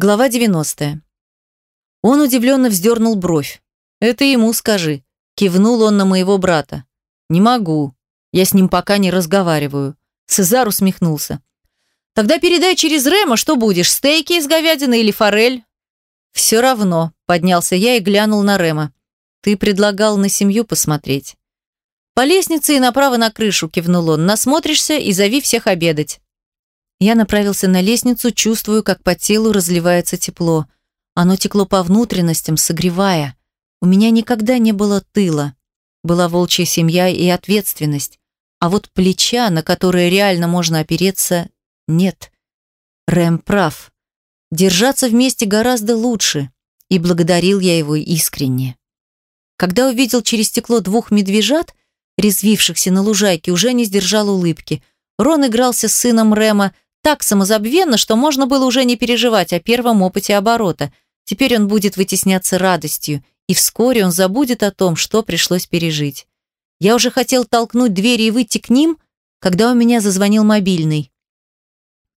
Глава 90. Он удивленно вздернул бровь. «Это ему скажи». Кивнул он на моего брата. «Не могу. Я с ним пока не разговариваю». Сезар усмехнулся. «Тогда передай через Рема, что будешь, стейки из говядины или форель?» «Все равно», — поднялся я и глянул на Рема. «Ты предлагал на семью посмотреть». «По лестнице и направо на крышу», — кивнул он. «Насмотришься и зови всех обедать». Я направился на лестницу, чувствую, как по телу разливается тепло. Оно текло по внутренностям, согревая. У меня никогда не было тыла. Была волчья семья и ответственность. А вот плеча, на которое реально можно опереться, нет. Рэм прав. Держаться вместе гораздо лучше. И благодарил я его искренне. Когда увидел через стекло двух медвежат, резвившихся на лужайке, уже не сдержал улыбки. Рон игрался с сыном Рэма, так самозабвенно, что можно было уже не переживать о первом опыте оборота. Теперь он будет вытесняться радостью, и вскоре он забудет о том, что пришлось пережить. Я уже хотел толкнуть двери и выйти к ним, когда у меня зазвонил мобильный.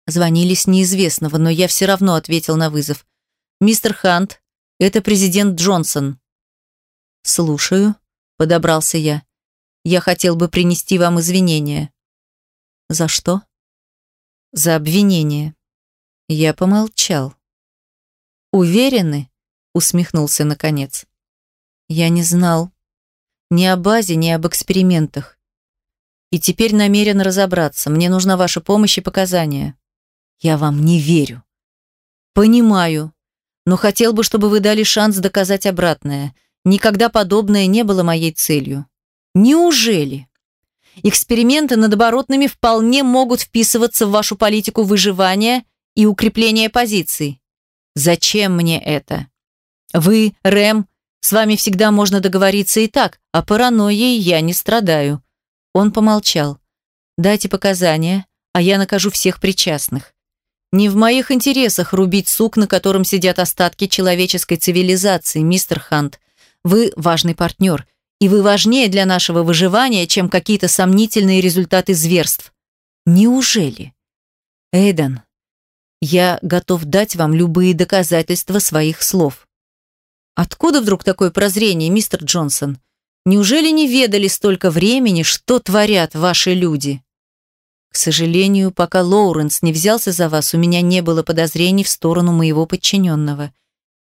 Звонили с неизвестного, но я все равно ответил на вызов. «Мистер Хант, это президент Джонсон». «Слушаю», — подобрался я. «Я хотел бы принести вам извинения». «За что?» За обвинение. Я помолчал. «Уверены?» — усмехнулся наконец. «Я не знал. Ни о базе, ни об экспериментах. И теперь намерен разобраться. Мне нужна ваша помощь и показания. Я вам не верю. Понимаю. Но хотел бы, чтобы вы дали шанс доказать обратное. Никогда подобное не было моей целью. Неужели? Эксперименты над оборотными вполне могут вписываться в вашу политику выживания и укрепления позиций. Зачем мне это? Вы, Рэм, с вами всегда можно договориться и так, а паранойей я не страдаю. Он помолчал. Дайте показания, а я накажу всех причастных. Не в моих интересах рубить сук, на котором сидят остатки человеческой цивилизации, мистер Хант. Вы важный партнер, и вы важнее для нашего выживания, чем какие-то сомнительные результаты зверств. Неужели? Эйден, я готов дать вам любые доказательства своих слов. Откуда вдруг такое прозрение, мистер Джонсон? Неужели не ведали столько времени, что творят ваши люди? К сожалению, пока Лоуренс не взялся за вас, у меня не было подозрений в сторону моего подчиненного.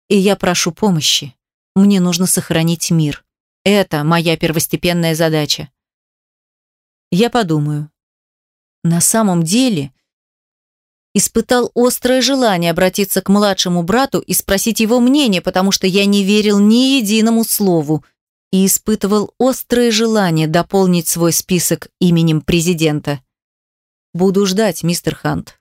И я прошу помощи. Мне нужно сохранить мир. Это моя первостепенная задача. Я подумаю. На самом деле, испытал острое желание обратиться к младшему брату и спросить его мнение, потому что я не верил ни единому слову и испытывал острое желание дополнить свой список именем президента. Буду ждать, мистер Хант.